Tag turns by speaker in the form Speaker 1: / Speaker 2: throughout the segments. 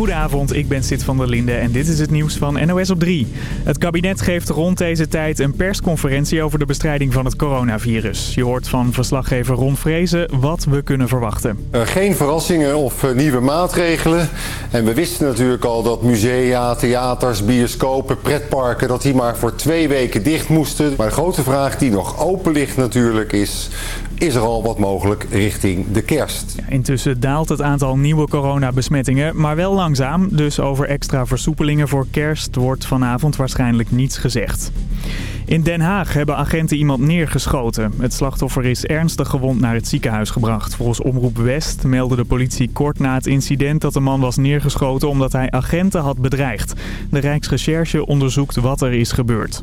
Speaker 1: Goedenavond, ik ben Sid van der Linde en dit is het nieuws van NOS op 3. Het kabinet geeft rond deze tijd een persconferentie over de bestrijding van het coronavirus. Je hoort van verslaggever Ron Vrezen wat we kunnen verwachten.
Speaker 2: geen verrassingen of eh, nieuwe maatregelen. En we wisten natuurlijk al dat musea, theaters, bioscopen, pretparken... dat die maar voor twee weken dicht moesten. Maar de grote vraag die nog open ligt natuurlijk is is er al wat mogelijk richting de kerst.
Speaker 1: Intussen daalt het aantal nieuwe coronabesmettingen, maar wel langzaam. Dus over extra versoepelingen voor kerst wordt vanavond waarschijnlijk niets gezegd. In Den Haag hebben agenten iemand neergeschoten. Het slachtoffer is ernstig gewond naar het ziekenhuis gebracht. Volgens Omroep West meldde de politie kort na het incident dat de man was neergeschoten omdat hij agenten had bedreigd. De Rijksrecherche onderzoekt wat er is gebeurd.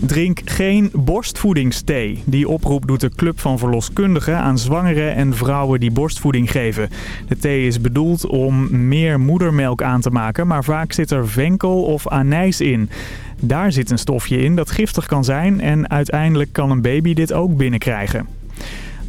Speaker 1: Drink geen borstvoedingsthee. Die oproep doet de Club van Verloskundigen aan zwangeren en vrouwen die borstvoeding geven. De thee is bedoeld om meer moedermelk aan te maken, maar vaak zit er venkel of anijs in. Daar zit een stofje in dat giftig kan zijn en uiteindelijk kan een baby dit ook binnenkrijgen.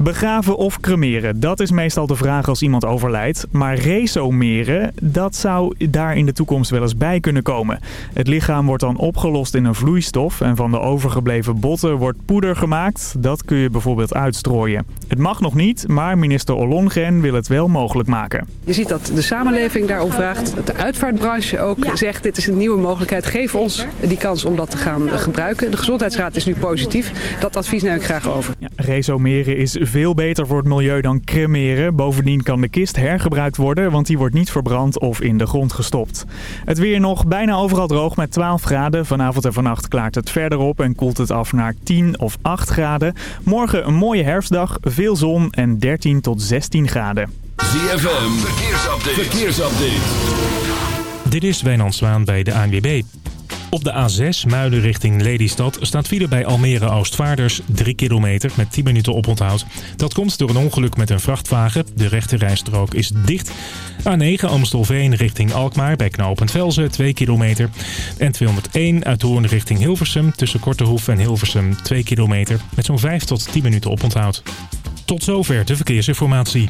Speaker 1: Begraven of cremeren, dat is meestal de vraag als iemand overlijdt. Maar resomeren, dat zou daar in de toekomst wel eens bij kunnen komen. Het lichaam wordt dan opgelost in een vloeistof en van de overgebleven botten wordt poeder gemaakt. Dat kun je bijvoorbeeld uitstrooien. Het mag nog niet, maar minister Ollongren wil het wel mogelijk maken.
Speaker 3: Je ziet dat de samenleving daarom vraagt, dat de uitvaartbranche ook zegt dit is een nieuwe mogelijkheid. Geef ons die kans om dat te gaan gebruiken. De Gezondheidsraad is nu positief. Dat advies neem ik graag over.
Speaker 1: Ja, resomeren is veel beter voor het milieu dan cremeren. Bovendien kan de kist hergebruikt worden, want die wordt niet verbrand of in de grond gestopt. Het weer nog bijna overal droog met 12 graden. Vanavond en vannacht klaart het verder op en koelt het af naar 10 of 8 graden. Morgen een mooie herfstdag, veel zon en 13 tot 16 graden.
Speaker 4: ZFM, verkeersupdate. verkeersupdate.
Speaker 5: Dit is Wijnand Zwaan bij de ANWB. Op de A6 Muiden richting Lelystad staat file bij Almere Oostvaarders 3 kilometer met 10 minuten oponthoud. Dat komt door een ongeluk met een vrachtwagen. De rechte rijstrook is dicht. A9 Amstelveen richting Alkmaar bij knooppunt Velzen 2 kilometer. En 201 uit Hoorn richting Hilversum tussen Kortehoef en Hilversum 2 kilometer met zo'n 5 tot 10 minuten oponthoud. Tot zover de verkeersinformatie.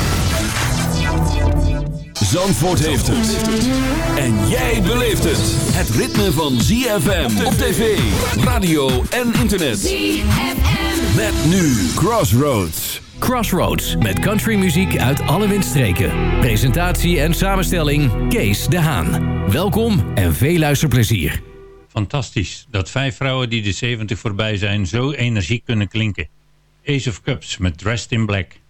Speaker 4: Zandvoort heeft het. En jij beleeft het. Het ritme van ZFM op tv, radio en internet.
Speaker 6: ZFM.
Speaker 4: Met nu Crossroads.
Speaker 7: Crossroads met countrymuziek uit alle windstreken. Presentatie en samenstelling Kees de Haan. Welkom en veel luisterplezier.
Speaker 8: Fantastisch dat vijf vrouwen die de 70 voorbij zijn zo energiek kunnen klinken. Ace of Cups met Dressed in Black.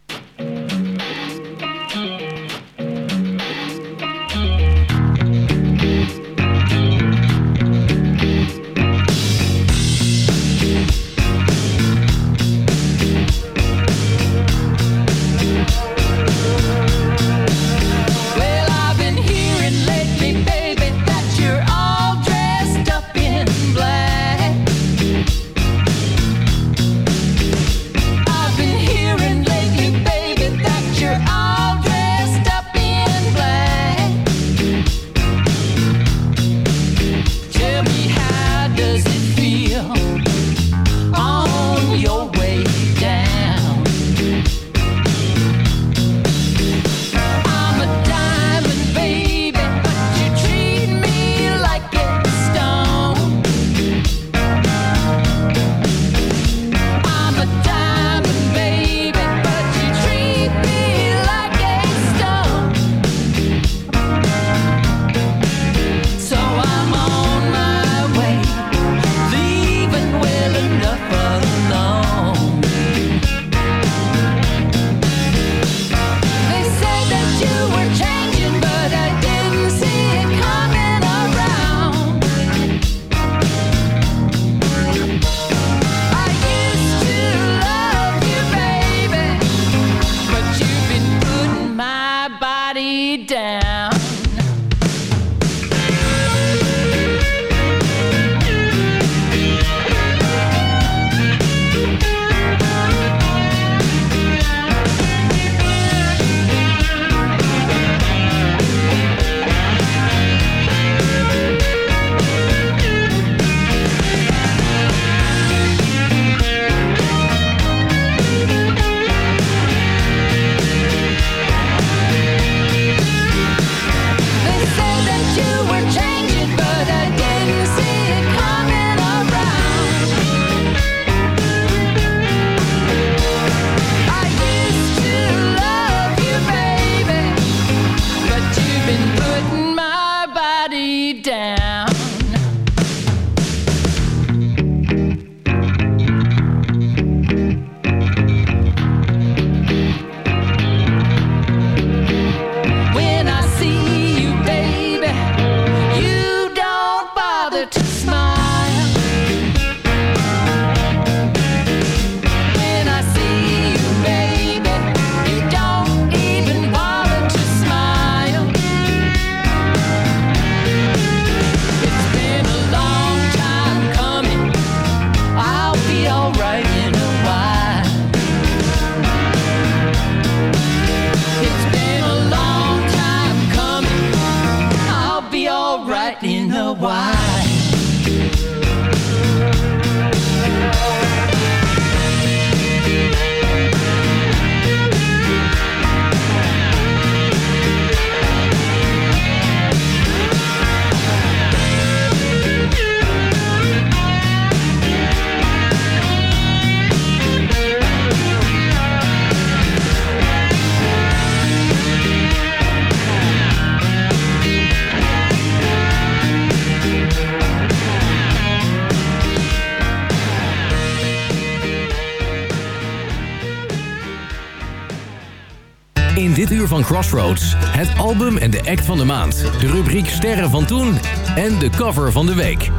Speaker 7: Uur van Crossroads, het album en de act van de maand. De rubriek Sterren van Toen en de cover van de week.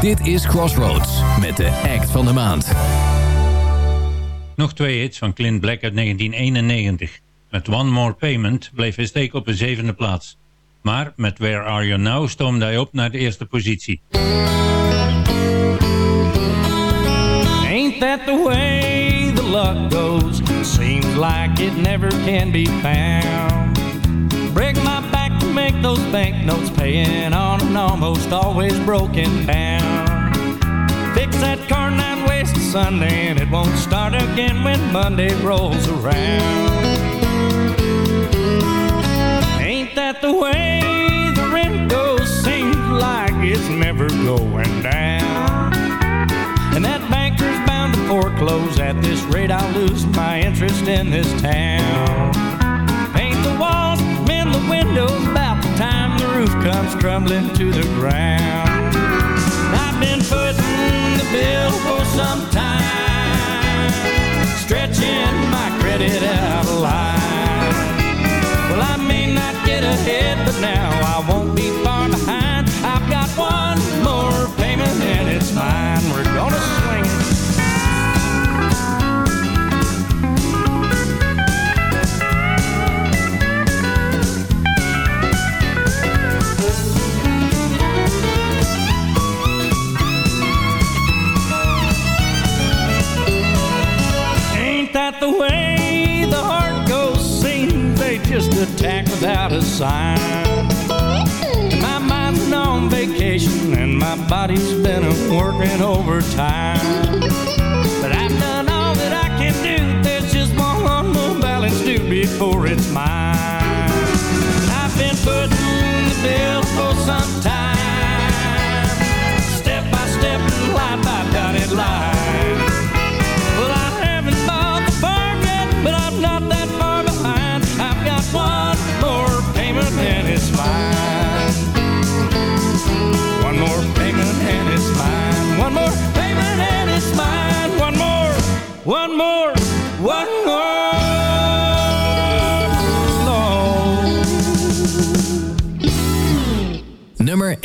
Speaker 7: Dit is Crossroads met de act van de maand.
Speaker 8: Nog twee hits van Clint Black uit 1991. Met One More Payment bleef hij steken op een zevende plaats. Maar met Where Are You Now stoomde hij op naar de eerste positie.
Speaker 9: Ain't that the way luck goes? Seems like it never can be found. Break my back to make those banknotes, paying on an almost always broken down. Fix that car nine ways to Sunday, and it won't start again when Monday rolls around. Ain't that the way the rent goes? Seems like it's never going down. And that to foreclose. At this rate, I'll lose my interest in this town. Paint the walls, mend the windows. About the time the roof comes crumbling to the ground. I've been footing the bill for some time, stretching my credit out of line. Well, I may not get ahead, but now I won't be far behind. I've got one more payment and it's mine. We're gonna attack without a sign. My mind's been on vacation and my body's been working overtime. But I've done all that I can do. There's just one more balance due before it's mine.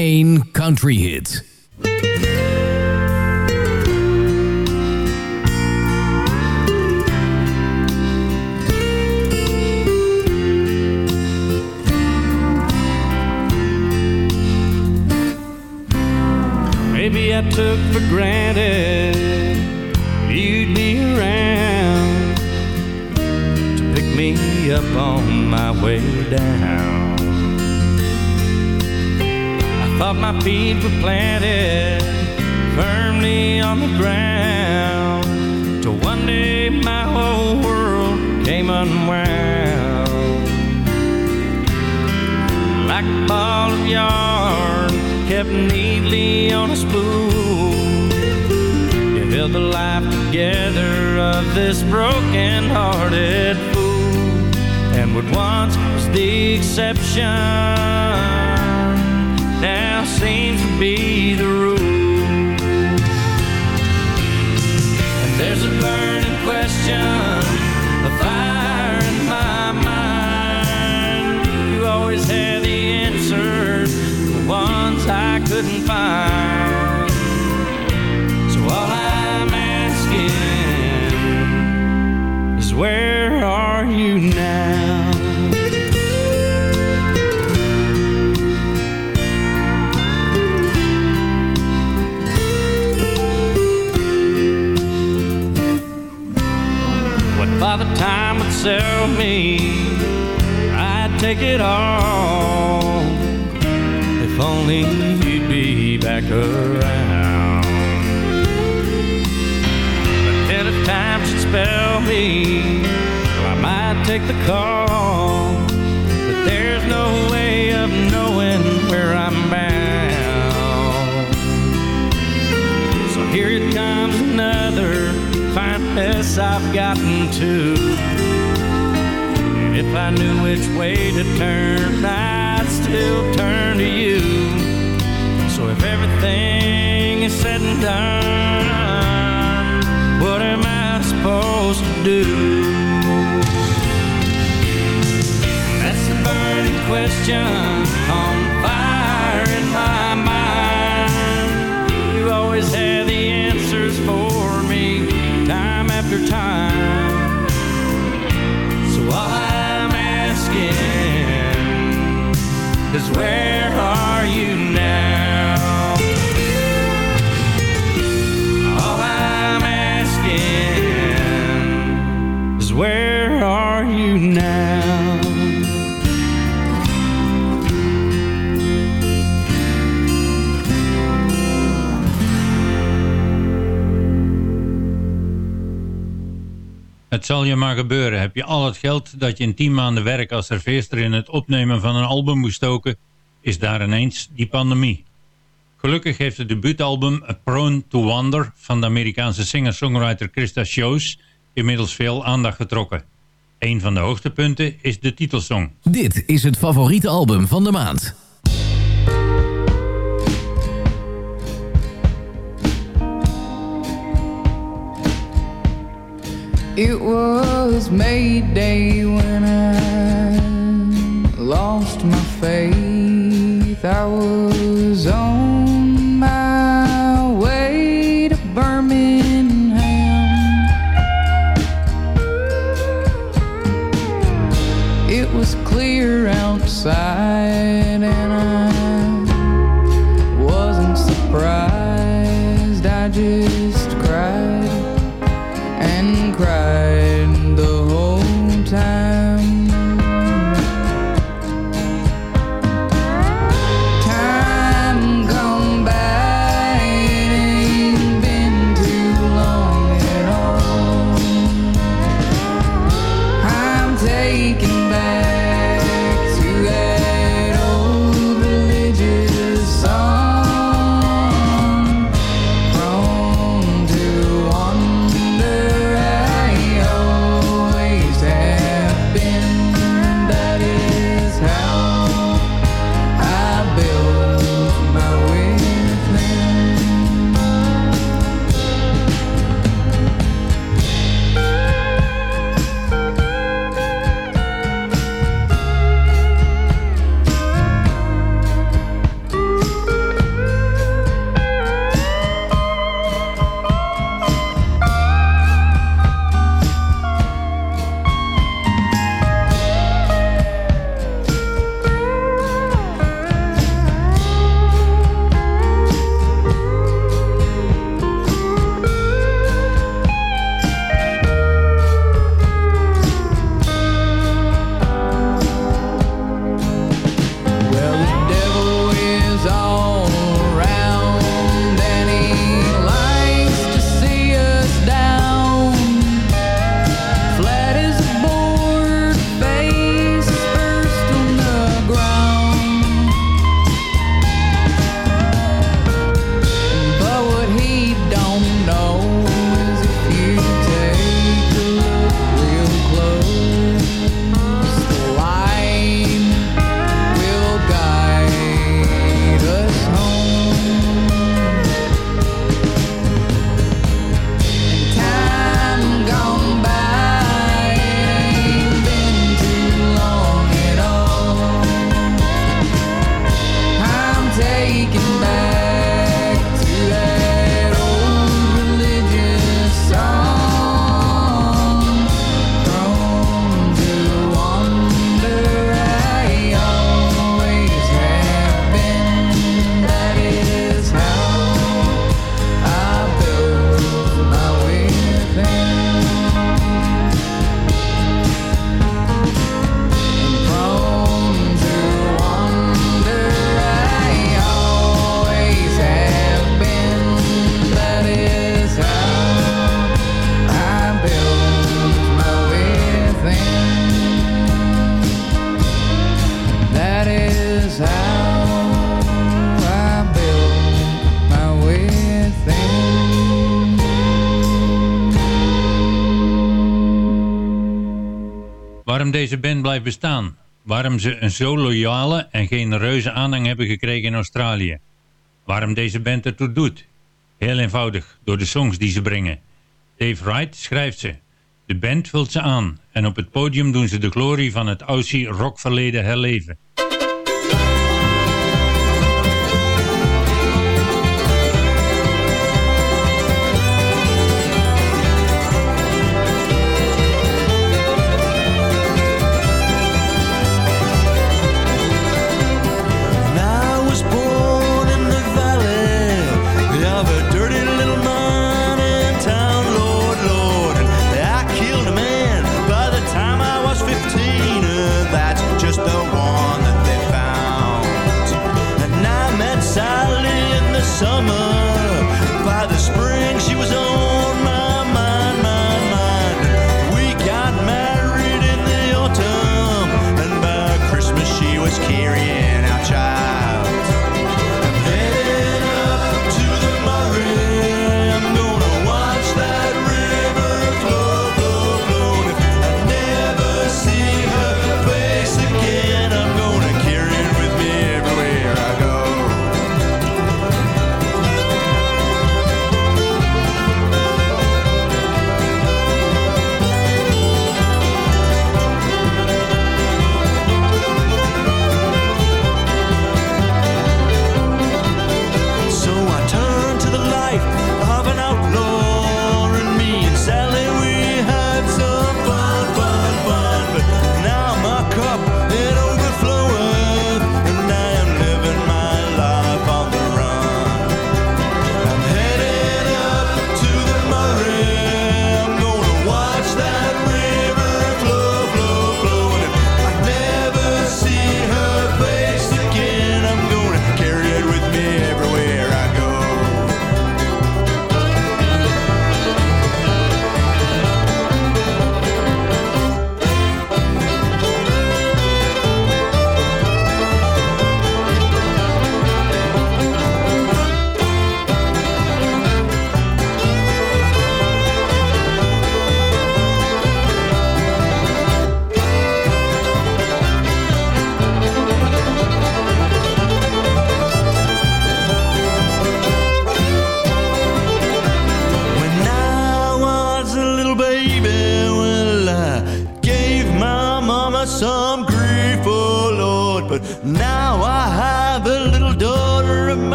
Speaker 9: één country hit. Maybe I took for granted you'd be around to pick me up on my way down thought my feet were planted firmly on the ground till one day my whole world came unwound. Like a ball of yarn kept neatly on a spool. You held the life together of this broken hearted fool. And what once was the exception now seems to be the rule. And there's a burning question, a fire in my mind. You always had the answers, the ones I couldn't find. So all I'm asking is where sell me, I'd take it all. If only you'd be back around. But then if time should spell me, I might take the call. But there's no way of knowing where I'm bound. So here it comes another fine mess I've gotten to. If I knew which way to turn, I'd still turn to you. So if everything is said and done, what am I supposed to do? That's the burning question on fire in my mind. You always had the answers for me, time after time. Asking is where are you now?
Speaker 8: Zal je maar gebeuren. Heb je al het geld dat je in 10 maanden werk als serveerster in het opnemen van een album moest stoken, is daar ineens die pandemie. Gelukkig heeft het debuutalbum A Prone to Wander van de Amerikaanse singer-songwriter Krista Shows inmiddels veel aandacht getrokken. Een van de hoogtepunten is de titelsong.
Speaker 7: Dit is het favoriete album van de maand.
Speaker 10: It was May Day when I lost my faith. I was on my way to Birmingham. It was clear outside,
Speaker 11: bestaan? Waarom ze een zo loyale en genereuze aanhang hebben gekregen in Australië? Waarom deze band ertoe doet? Heel eenvoudig, door de songs die ze brengen. Dave Wright schrijft ze. De band vult ze aan en op het podium doen ze de glorie van het Aussie rockverleden herleven.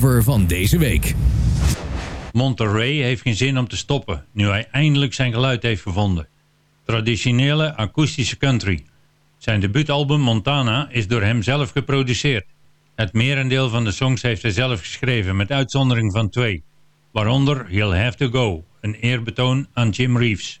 Speaker 7: Cover van deze week.
Speaker 11: Monterey heeft geen zin om te stoppen, nu hij eindelijk zijn geluid heeft gevonden. Traditionele akoestische country. Zijn debuutalbum Montana is door hem zelf geproduceerd. Het merendeel van de songs heeft hij zelf geschreven, met uitzondering van twee. Waaronder He'll Have To Go, een eerbetoon aan Jim Reeves.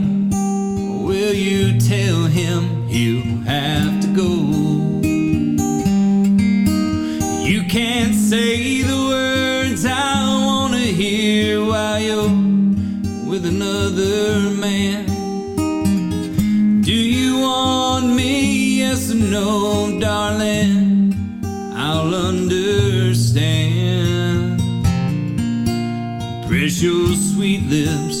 Speaker 12: Will you tell him he'll have to go? You can't say the words I wanna hear while you're with another man. Do you want me? Yes or no, darling? I'll understand. Press your sweet lips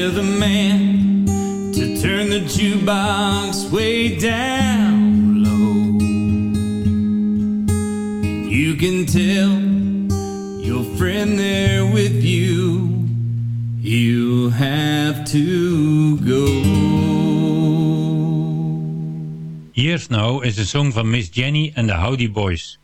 Speaker 12: Tell the man to turn the jukebox way down low. You can tell your friend there with you, he'll have to go.
Speaker 8: Years Now is een song van Miss Jenny en de Howdy Boys.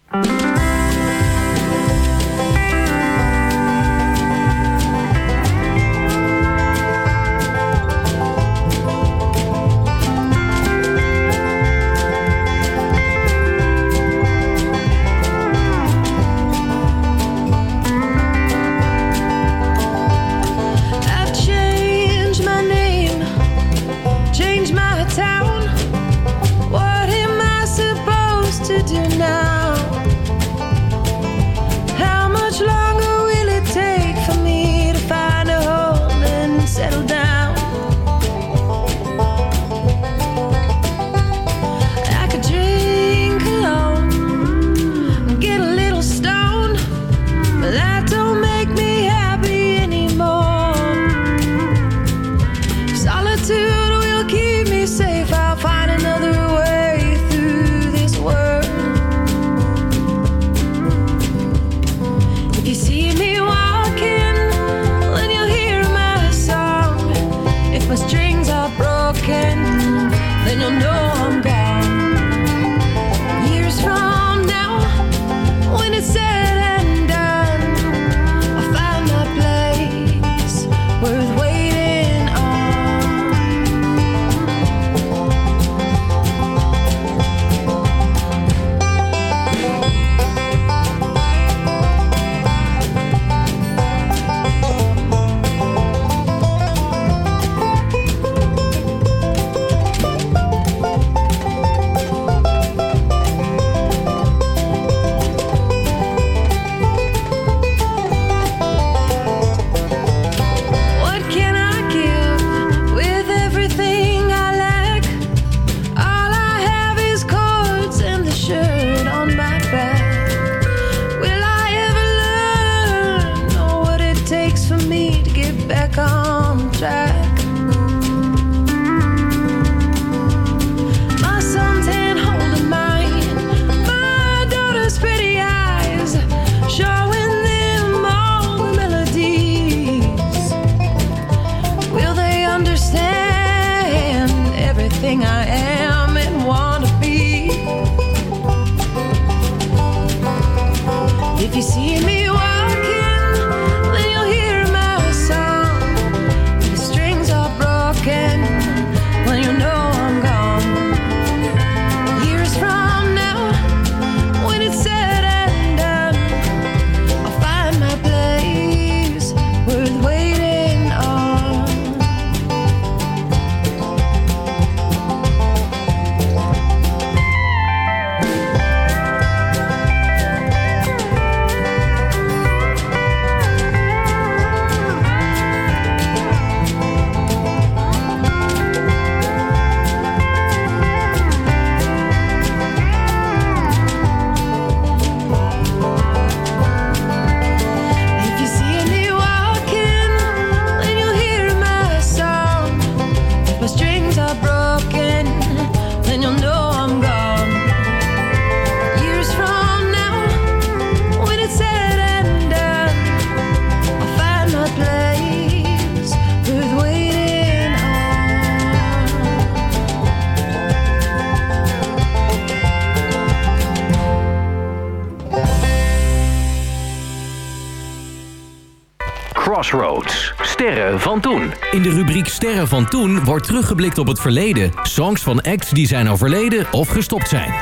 Speaker 7: Sterren van toen wordt teruggeblikt op het verleden. Songs van acts die zijn overleden of gestopt zijn.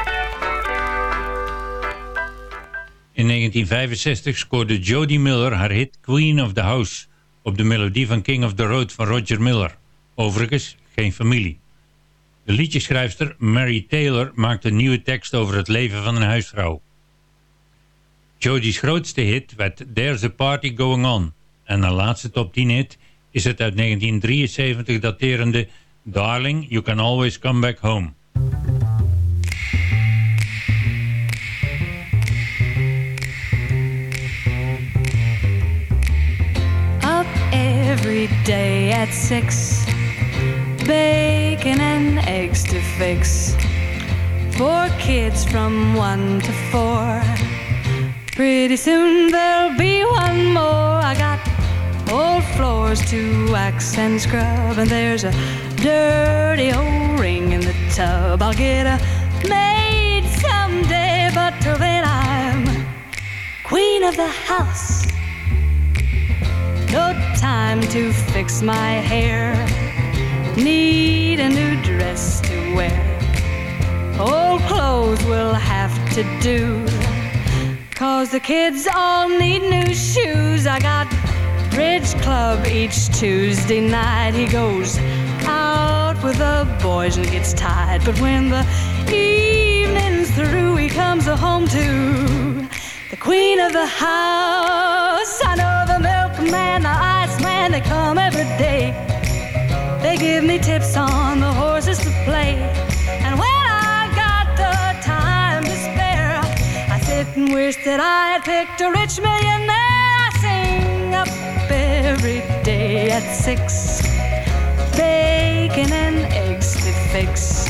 Speaker 8: In 1965 scoorde Jodie Miller haar hit Queen of the House op de melodie van King of the Road van Roger Miller. Overigens geen familie. De liedjeschrijfster Mary Taylor maakte een nieuwe tekst over het leven van een huisvrouw. Jodie's grootste hit werd There's a Party Going On en haar laatste top 10 hit is het uit 1973 daterende Darling, You Can Always Come Back Home.
Speaker 13: Up every day at six, bacon and eggs to fix. Four kids from one to four. Pretty soon there'll be one more. I got old floors to wax and scrub, and there's a dirty old ring in the tub. I'll get a maid someday, but till then I'm queen of the house. No time to fix my hair. Need a new dress to wear. Old clothes will have to do. Cause the kids all need new shoes. I got Bridge Club each Tuesday night. He goes out with the boys and gets tired. But when the evening's through, he comes home to the queen of the house. I know the milkman, the iceman, they come every day. They give me tips on the horses to play. And when I got the time to spare, I sit and wish that I had picked a rich millionaire. I sing up every day at six. Bacon and eggs to fix.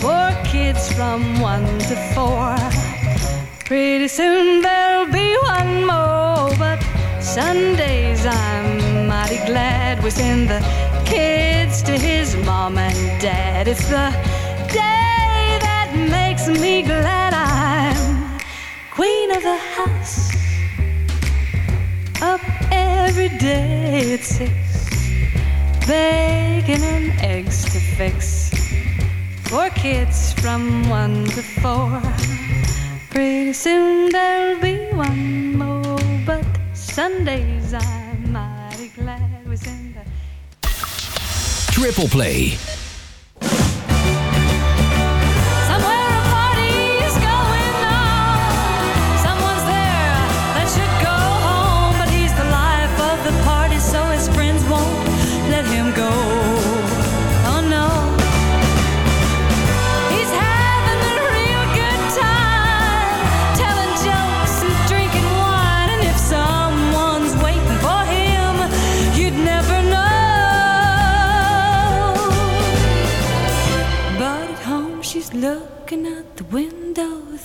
Speaker 13: for kids from one to four. Pretty soon there'll be one more, but Sundays I'm mighty glad we send the kids to his mom and dad. It's the day that makes me glad I'm queen of the house. Every day at six, bacon and eggs to fix. For kids from one to four. Pretty soon there'll be one more, but Sundays I'm mighty glad we send the
Speaker 7: Triple Play.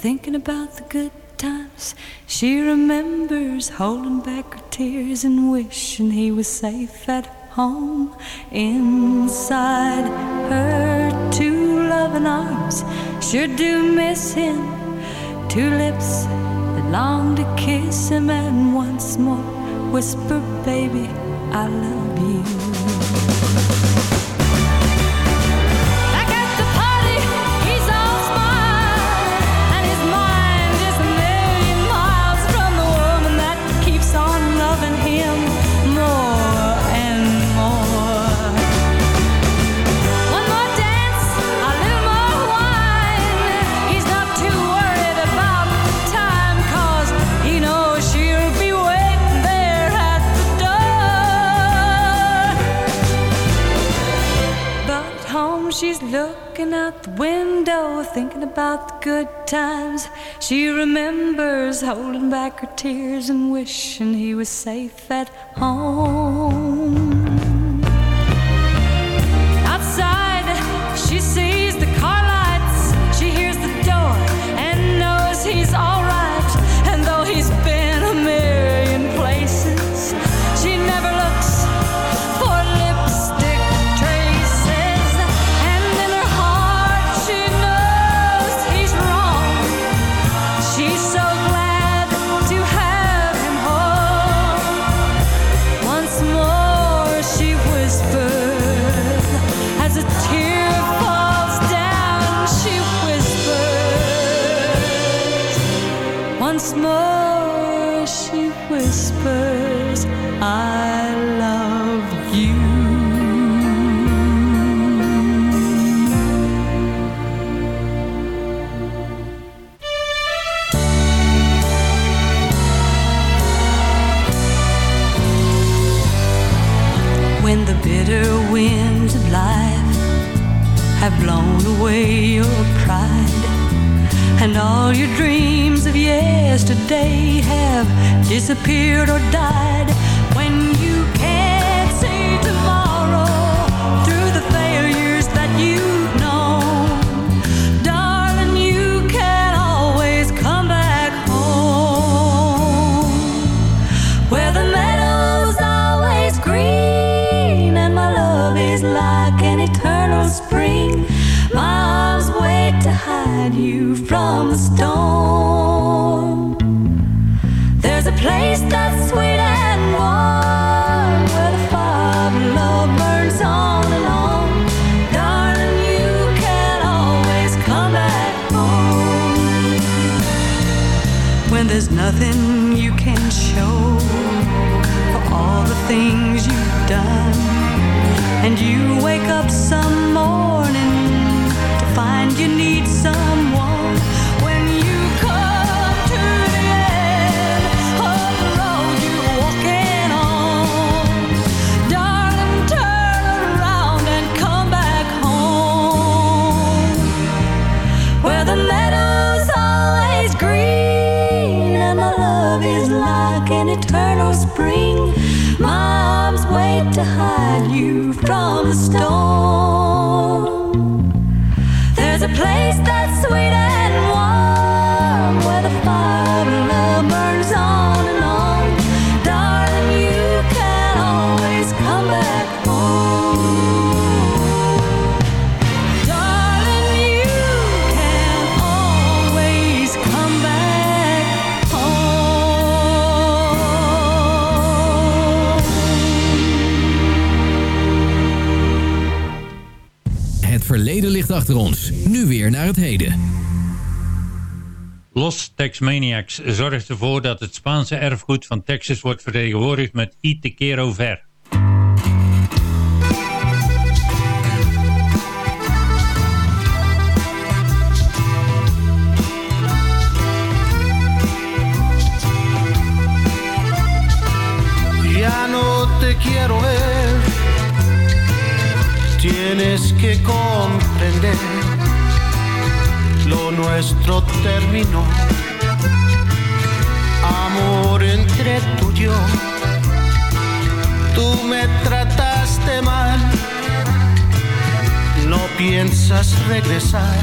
Speaker 13: Thinking about the good times. She remembers holding back her tears and wishing he was safe at home inside her two loving arms. Sure do miss him. Two lips that long to kiss him and once more whisper, baby, I love you. Good times. She remembers holding back her tears and wishing he was safe at home. All your dreams of yesterday have disappeared or died. Hide you from the storm. There's a place that's sweet and warm where the fire of love burns on and on. Darling, you can always come back home. When there's nothing you can show for all the things to hide
Speaker 7: achter ons. Nu weer naar het heden.
Speaker 8: Los Tex Maniacs zorgt ervoor dat het Spaanse erfgoed van Texas wordt vertegenwoordigd met I Te Quiero Ver.
Speaker 14: Ya no te quiero ver, tienes que comprender, lo nuestro terminó, amor entre tú y yo, tú me trataste mal, no piensas regresar,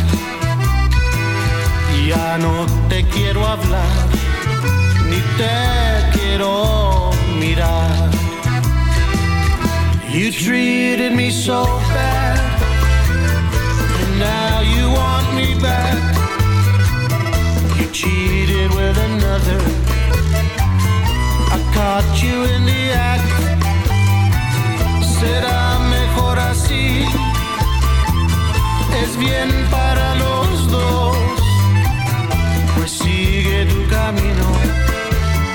Speaker 14: ya no te quiero hablar, ni te quiero mirar. You treated me so bad, and now you want me back. You cheated with another. I caught you in the act. Será mejor así. Es bien para los dos. Pues sigue tu camino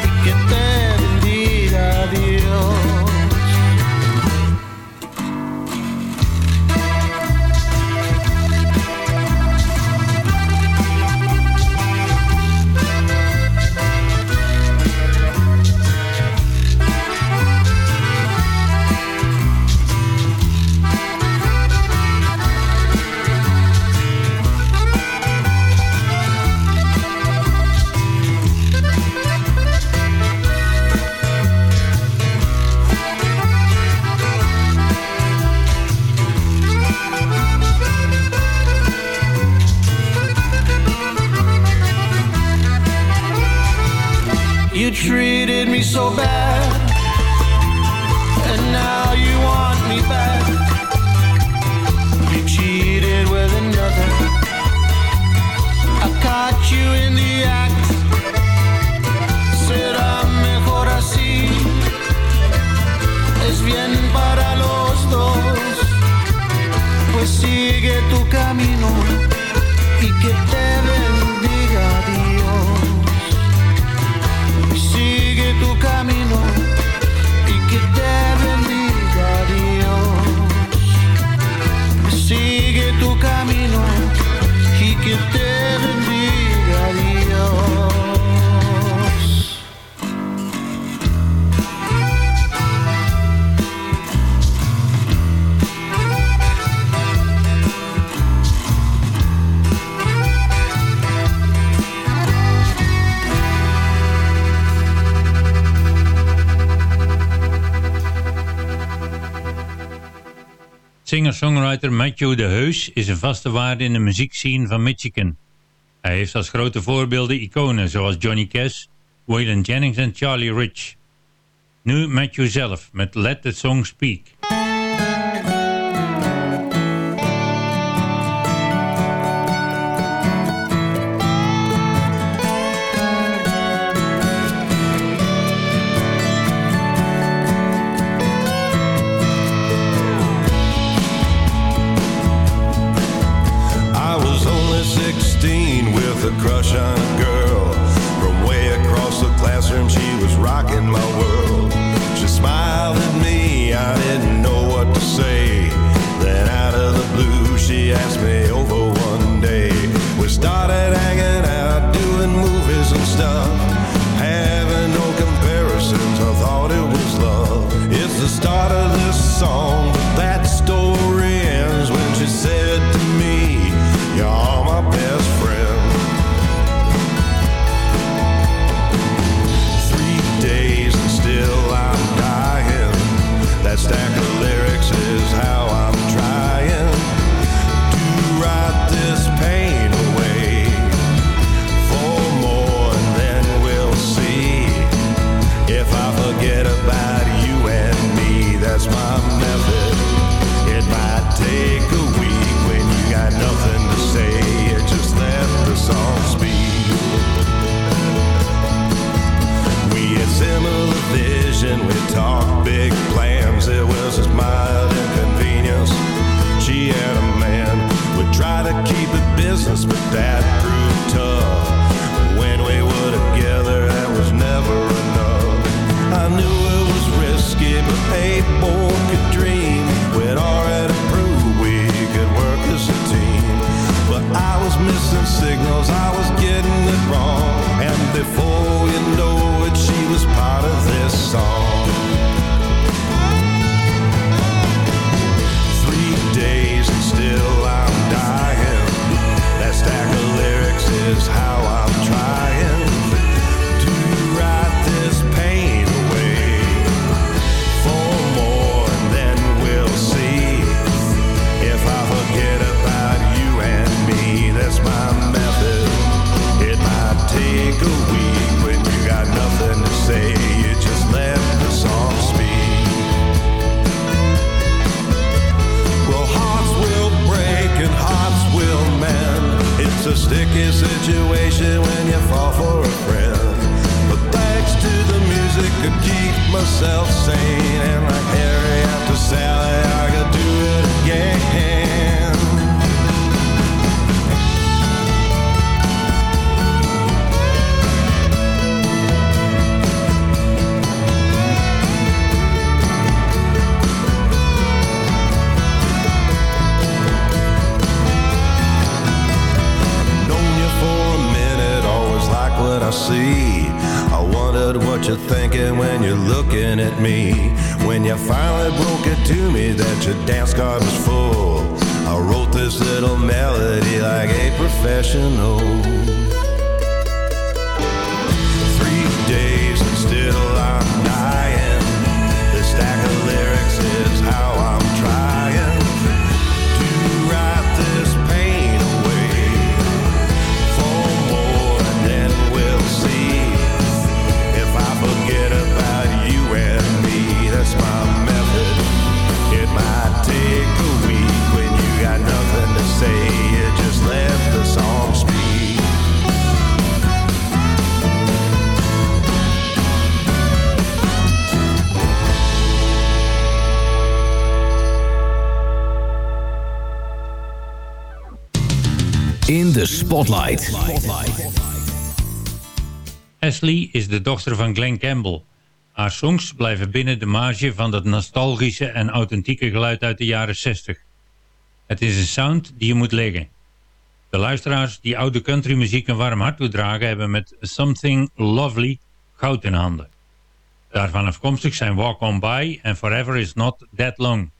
Speaker 14: y que te bendiga Dios. Treated me so bad, and now you want me back. You cheated with another. I caught you in the act. Será mejor así. Es bien para los dos. Pues sigue tu camino y que te bendiga
Speaker 8: Singer-songwriter Matthew de Heus is een vaste waarde in de muziekscene van Michigan. Hij heeft als grote voorbeelden iconen zoals Johnny Cash, Waylon Jennings en Charlie Rich. Nu Matthew zelf met Let the Song Speak.
Speaker 15: before you know it, she was part of this song. Three days and still I'm dying. That stack of lyrics is how I
Speaker 8: Ashley is de dochter van Glenn Campbell. Haar songs blijven binnen de marge van dat nostalgische en authentieke geluid uit de jaren 60. Het is een sound die je moet leggen. De luisteraars die oude countrymuziek een warm hart toedragen... hebben met Something Lovely goud in handen. Daarvan afkomstig zijn Walk On By en Forever Is Not That Long...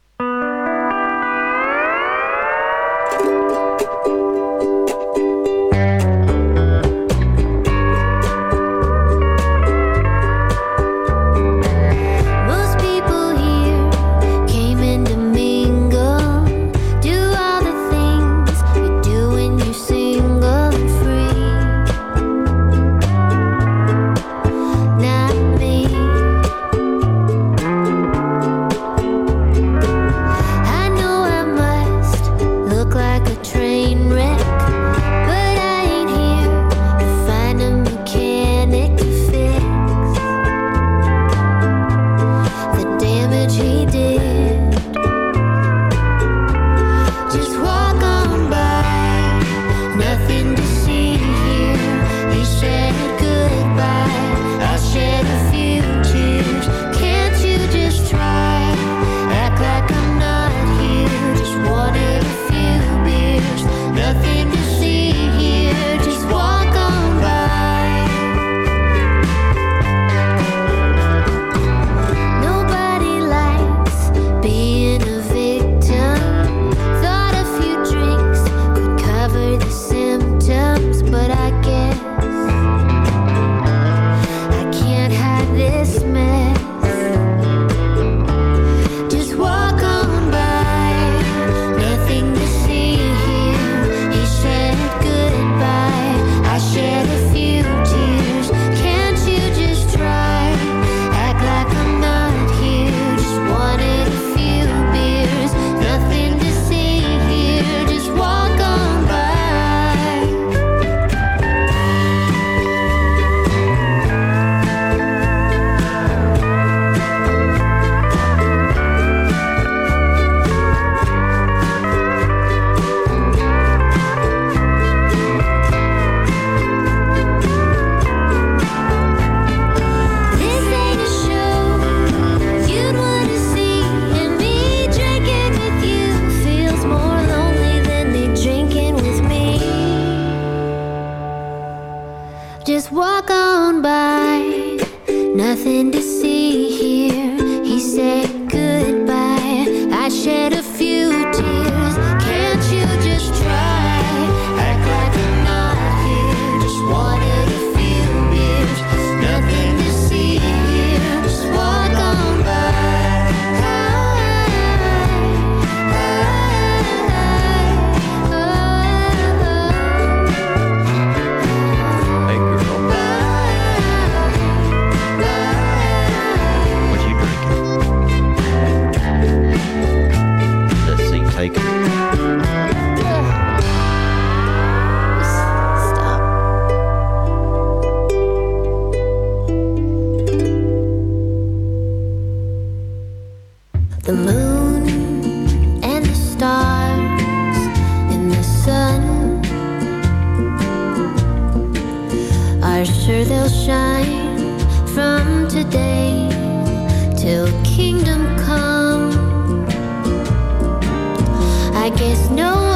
Speaker 16: kingdom come. I guess no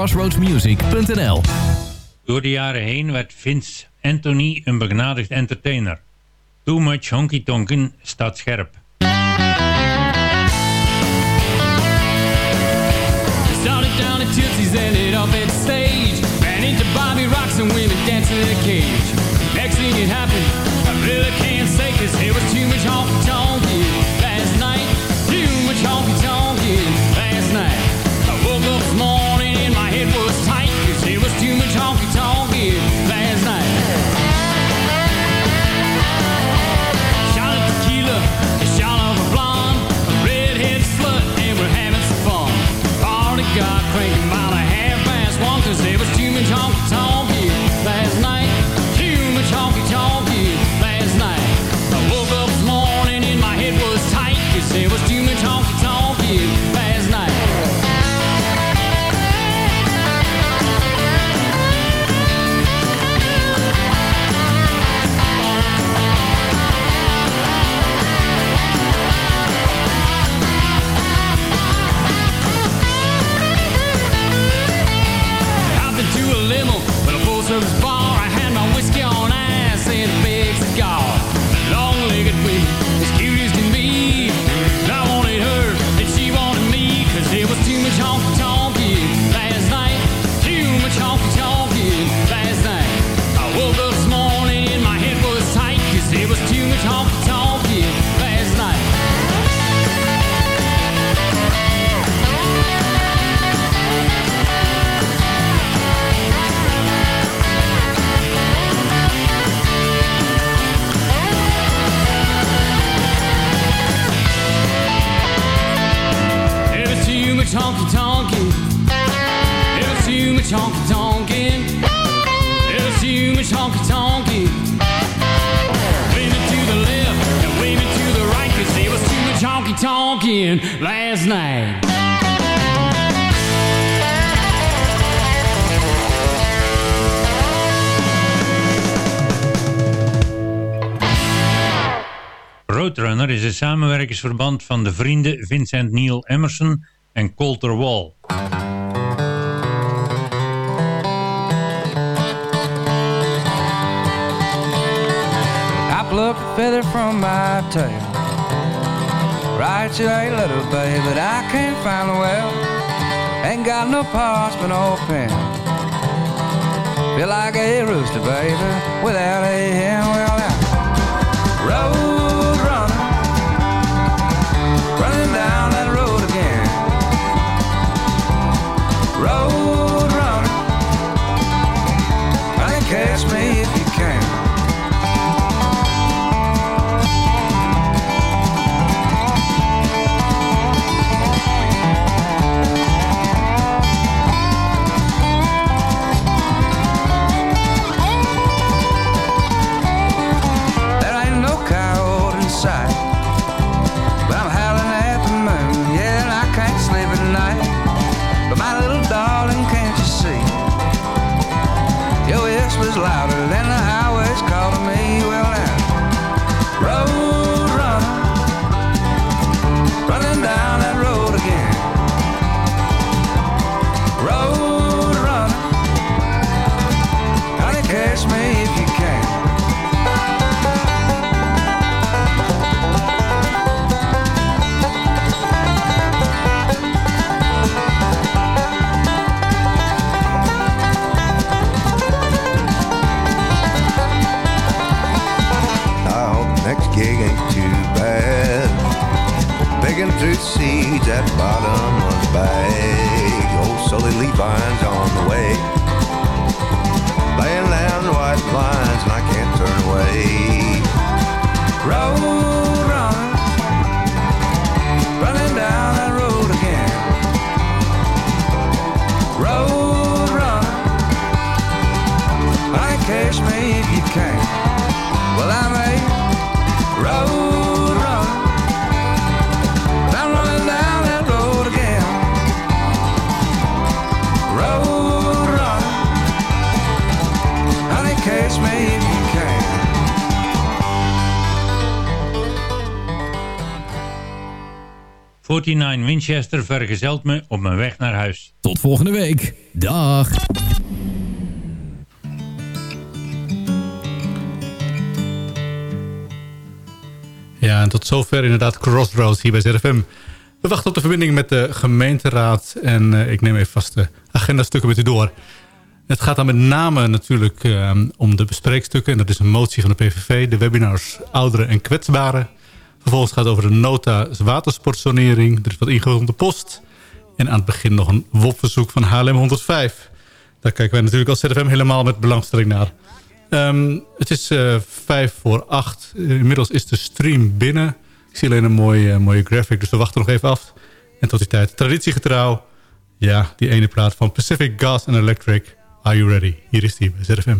Speaker 7: crossroadsmusic.nl
Speaker 8: Door de jaren heen werd Vince Anthony een begnadigd entertainer. Too Much Honky Tonkin staat scherp.
Speaker 12: Started down at Tootsie's, ended up at stage. Ran into Bobby Rocks and women dancing in a cage. a limo, but a full service bar. I had my whiskey on ice. last night.
Speaker 8: Roadrunner is een samenwerkingsverband van de vrienden Vincent Neil Emerson en Colter Wall.
Speaker 10: I pluck a feather from my tail write you a letter, baby, but I can't find the well. Ain't got no parchment or pen. Feel like a rooster, baby, without a hen. Well, now, road.
Speaker 8: 49 Winchester vergezelt me op mijn weg naar huis.
Speaker 7: Tot volgende week. Dag.
Speaker 17: Ja, en tot zover inderdaad Crossroads hier bij ZFM. We wachten op de verbinding met de gemeenteraad. En eh, ik neem even vast de agendastukken met u door. Het gaat dan met name natuurlijk eh, om de bespreekstukken. En dat is een motie van de PVV. De webinars ouderen en kwetsbaren. Vervolgens gaat het over de nota watersportzonering. Er is wat ingewikkeld op de post. En aan het begin nog een WOP-verzoek van HLM 105. Daar kijken wij natuurlijk als ZFM helemaal met belangstelling naar. Ehm, het is eh, vijf voor acht. Eh, inmiddels is de stream binnen. Ik zie alleen een mooie, mooie graphic, dus we wachten nog even af. En tot die tijd, traditiegetrouw. Ja, die ene plaat van Pacific Gas and Electric. Are you ready? Hier is die bij ZFM.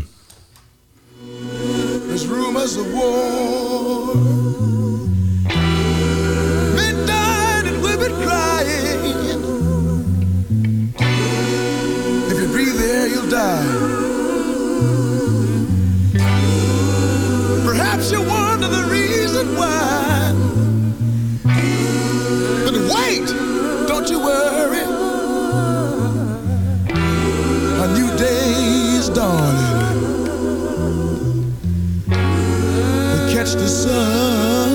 Speaker 14: There's war. Dawning. We catch the sun.